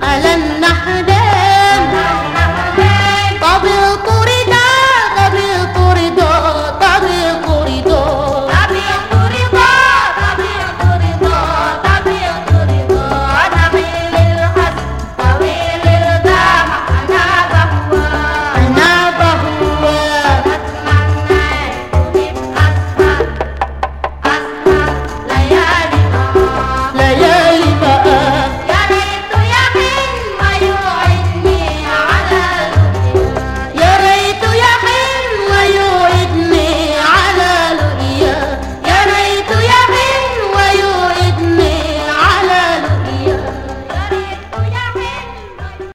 I love you.